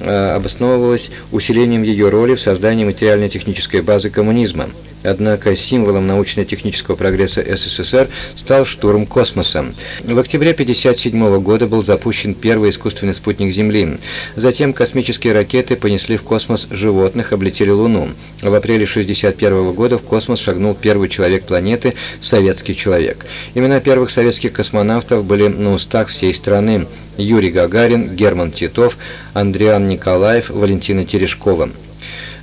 э, обосновывалась усилением ее роли в создании материально-технической базы коммунизма. Однако символом научно-технического прогресса СССР стал штурм космоса. В октябре 1957 года был запущен первый искусственный спутник Земли. Затем космические ракеты понесли в космос животных, облетели Луну. В апреле 1961 года в космос шагнул первый человек планеты – советский человек. Имена первых советских космонавтов были на устах всей страны. Юрий Гагарин, Герман Титов, Андриан Николаев, Валентина Терешкова.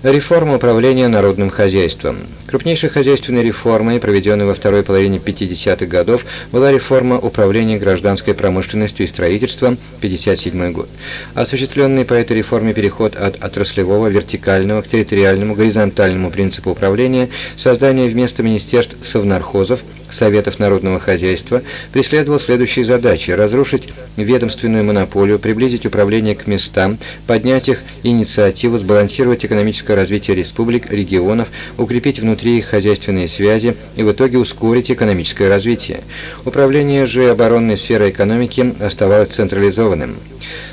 Реформа управления народным хозяйством. Крупнейшей хозяйственной реформой, проведенной во второй половине 50-х годов, была реформа управления гражданской промышленностью и строительством 57 год. Осуществленный по этой реформе переход от отраслевого вертикального к территориальному горизонтальному принципу управления, создание вместо министерств совнархозов, Советов народного хозяйства преследовал следующие задачи – разрушить ведомственную монополию, приблизить управление к местам, поднять их инициативу, сбалансировать экономическое развитие республик, регионов, укрепить внутри хозяйственные связи и в итоге ускорить экономическое развитие. Управление же оборонной сферой экономики оставалось централизованным.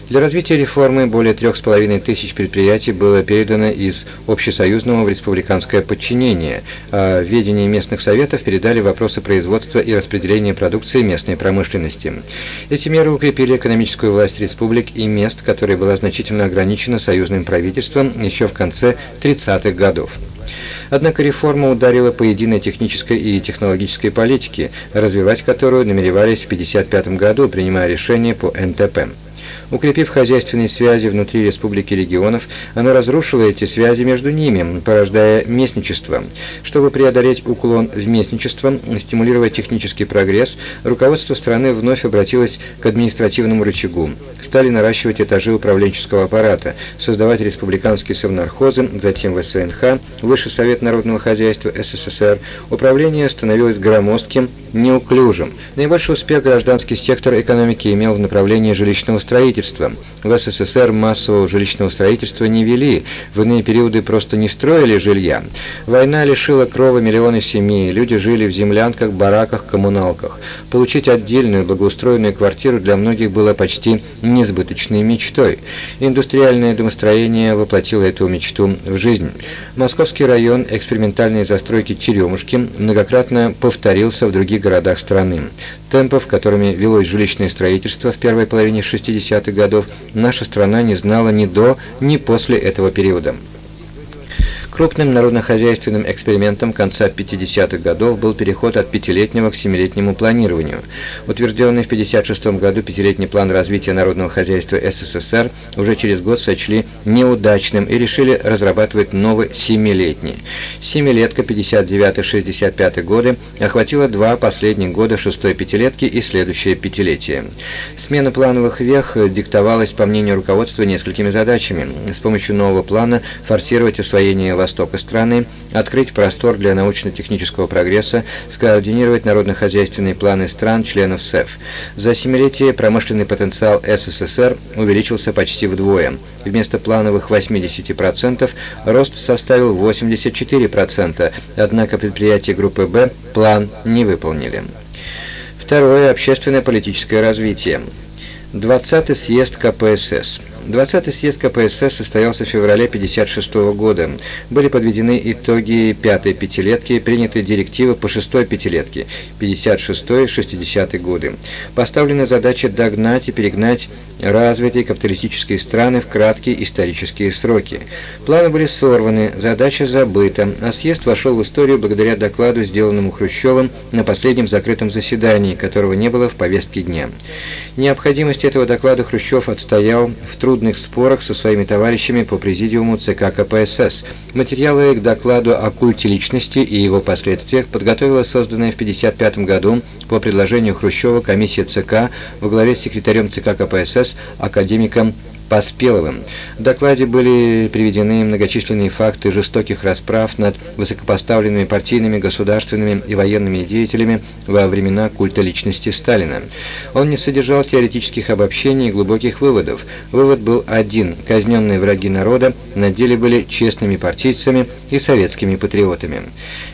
Для развития реформы более трех с половиной тысяч предприятий было передано из общесоюзного в республиканское подчинение, а в ведение местных советов передали вопросы производства и распределения продукции местной промышленности. Эти меры укрепили экономическую власть республик и мест, которая была значительно ограничена союзным правительством еще в конце 30-х годов. Однако реформа ударила по единой технической и технологической политике, развивать которую намеревались в 1955 году, принимая решение по НТП. Укрепив хозяйственные связи внутри республики регионов, она разрушила эти связи между ними, порождая местничество. Чтобы преодолеть уклон в местничество, стимулировать технический прогресс, руководство страны вновь обратилось к административному рычагу. Стали наращивать этажи управленческого аппарата, создавать республиканские совнархозы, затем ВСНХ, Высший совет народного хозяйства СССР. Управление становилось громоздким, неуклюжим. Наибольший успех гражданский сектор экономики имел в направлении жилищного строительства. В СССР массового жилищного строительства не вели, в иные периоды просто не строили жилья. Война лишила крова миллионы семей, люди жили в землянках, бараках, коммуналках. Получить отдельную благоустроенную квартиру для многих было почти несбыточной мечтой. Индустриальное домостроение воплотило эту мечту в жизнь. Московский район экспериментальной застройки Черемушки многократно повторился в других городах страны. Темпов, которыми велось жилищное строительство в первой половине 60-х годов, наша страна не знала ни до, ни после этого периода. Крупным народно-хозяйственным экспериментом конца 50-х годов был переход от пятилетнего к семилетнему планированию. Утвержденный в 1956 году пятилетний план развития народного хозяйства СССР уже через год сочли неудачным и решили разрабатывать новый семилетний. Семилетка 59-65 годы охватила два последних года шестой пятилетки и следующее пятилетие. Смена плановых вех диктовалась, по мнению руководства, несколькими задачами. С помощью нового плана форсировать освоение востока страны, открыть простор для научно-технического прогресса, скоординировать народно-хозяйственные планы стран, членов СЭФ. За семилетие промышленный потенциал СССР увеличился почти вдвое. Вместо плановых 80% рост составил 84%, однако предприятия группы «Б» план не выполнили. Второе – общественное политическое развитие. 20-й съезд КПСС. 20-й съезд КПСС состоялся в феврале 1956 года. Были подведены итоги пятой пятилетки, приняты директивы по шестой пятилетке 56-60 годы. Поставлена задача догнать и перегнать развитые капиталистические страны в краткие исторические сроки. Планы были сорваны, задача забыта, а съезд вошел в историю благодаря докладу, сделанному Хрущевым на последнем закрытом заседании, которого не было в повестке дня. Необходимость этого доклада Хрущев отстоял в трудных спорах со своими товарищами по президиуму ЦК КПСС. Материалы к докладу о культе личности и его последствиях подготовила созданная в 1955 году по предложению Хрущева комиссия ЦК во главе с секретарем ЦК КПСС академиком Поспеловым. В докладе были приведены многочисленные факты жестоких расправ над высокопоставленными партийными, государственными и военными деятелями во времена культа личности Сталина. Он не содержал теоретических обобщений и глубоких выводов. Вывод был один – казненные враги народа на деле были честными партийцами и советскими патриотами.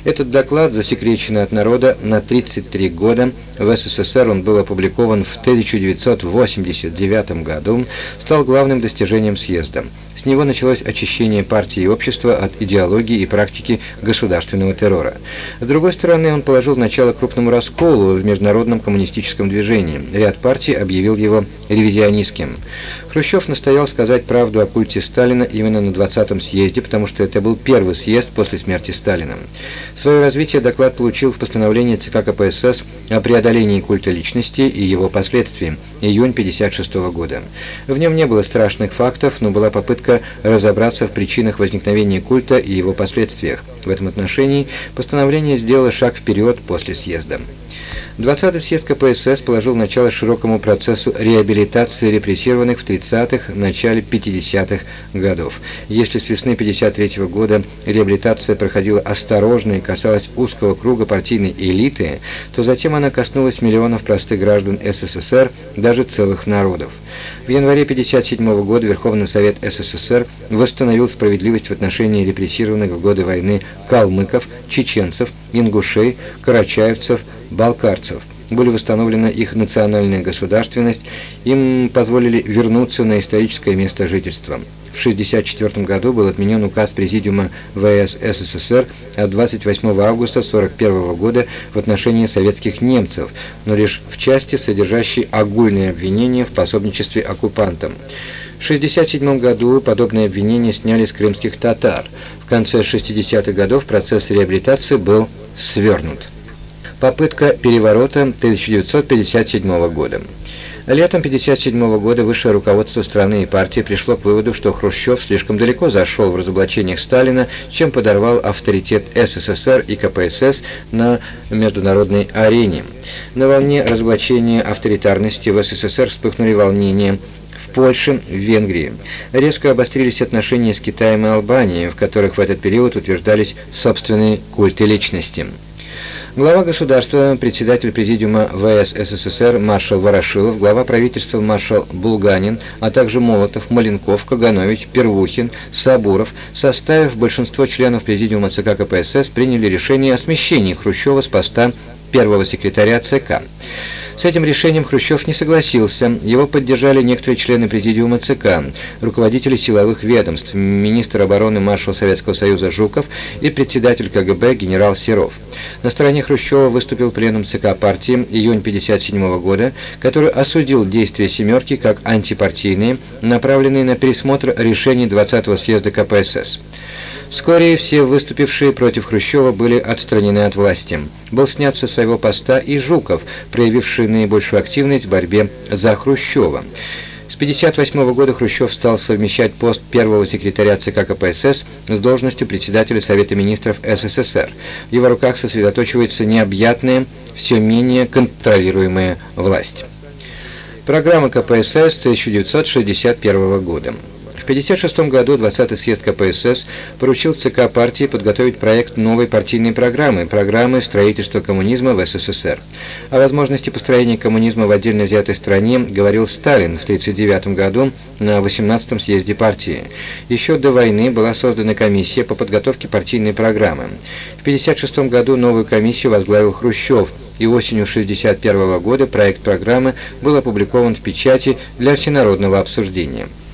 Этот доклад, засекреченный от народа на 33 года, в СССР он был опубликован в 1989 году, стал главным достижением съезда. С него началось очищение партии и общества от идеологии и практики государственного террора. С другой стороны, он положил начало крупному расколу в международном коммунистическом движении. Ряд партий объявил его ревизионистским. Хрущев настоял сказать правду о культе Сталина именно на 20-м съезде, потому что это был первый съезд после смерти Сталина. Свое развитие доклад получил в постановлении ЦК КПСС о преодолении культа личности и его последствий, июнь 1956 года. В нем не было страшных фактов, но была попытка разобраться в причинах возникновения культа и его последствиях. В этом отношении постановление сделало шаг вперед после съезда. 20-й съезд КПСС положил начало широкому процессу реабилитации репрессированных в 30-х, начале 50-х годов. Если с весны 53 -го года реабилитация проходила осторожно и касалась узкого круга партийной элиты, то затем она коснулась миллионов простых граждан СССР, даже целых народов. В январе 1957 года Верховный Совет СССР восстановил справедливость в отношении репрессированных в годы войны калмыков, чеченцев, ингушей, карачаевцев, балкарцев. Были восстановлена их национальная государственность, им позволили вернуться на историческое место жительства. В 1964 году был отменен указ Президиума ВС СССР от 28 августа 1941 года в отношении советских немцев, но лишь в части, содержащей огульные обвинения в пособничестве оккупантам. В 1967 году подобные обвинения сняли с крымских татар. В конце 60-х годов процесс реабилитации был свернут. Попытка переворота 1957 года. Летом 1957 года высшее руководство страны и партии пришло к выводу, что Хрущев слишком далеко зашел в разоблачениях Сталина, чем подорвал авторитет СССР и КПСС на международной арене. На волне разоблачения авторитарности в СССР вспыхнули волнения в Польше, в Венгрии. Резко обострились отношения с Китаем и Албанией, в которых в этот период утверждались собственные культы личности. Глава государства, председатель Президиума ВС СССР маршал Ворошилов, глава правительства маршал Булганин, а также Молотов, Маленков, Каганович, Первухин, Сабуров, составив большинство членов Президиума ЦК КПСС, приняли решение о смещении Хрущева с поста первого секретаря ЦК. С этим решением Хрущев не согласился. Его поддержали некоторые члены Президиума ЦК, руководители силовых ведомств, министр обороны маршал Советского Союза Жуков и председатель КГБ генерал Серов. На стороне Хрущева выступил пленум ЦК партии июнь 1957 года, который осудил действия «семерки» как антипартийные, направленные на пересмотр решений 20-го съезда КПСС. Вскоре все выступившие против Хрущева были отстранены от власти. Был снят со своего поста и Жуков, проявивший наибольшую активность в борьбе за Хрущева. С 1958 года Хрущев стал совмещать пост первого секретаря ЦК КПСС с должностью председателя Совета министров СССР. В его руках сосредоточивается необъятная, все менее контролируемая власть. Программа КПСС 1961 года. В 1956 году 20-й съезд КПСС поручил ЦК партии подготовить проект новой партийной программы, программы строительства коммунизма в СССР. О возможности построения коммунизма в отдельно взятой стране говорил Сталин в 1939 году на 18-м съезде партии. Еще до войны была создана комиссия по подготовке партийной программы. В 1956 году новую комиссию возглавил Хрущев, и осенью 1961 года проект программы был опубликован в печати для всенародного обсуждения.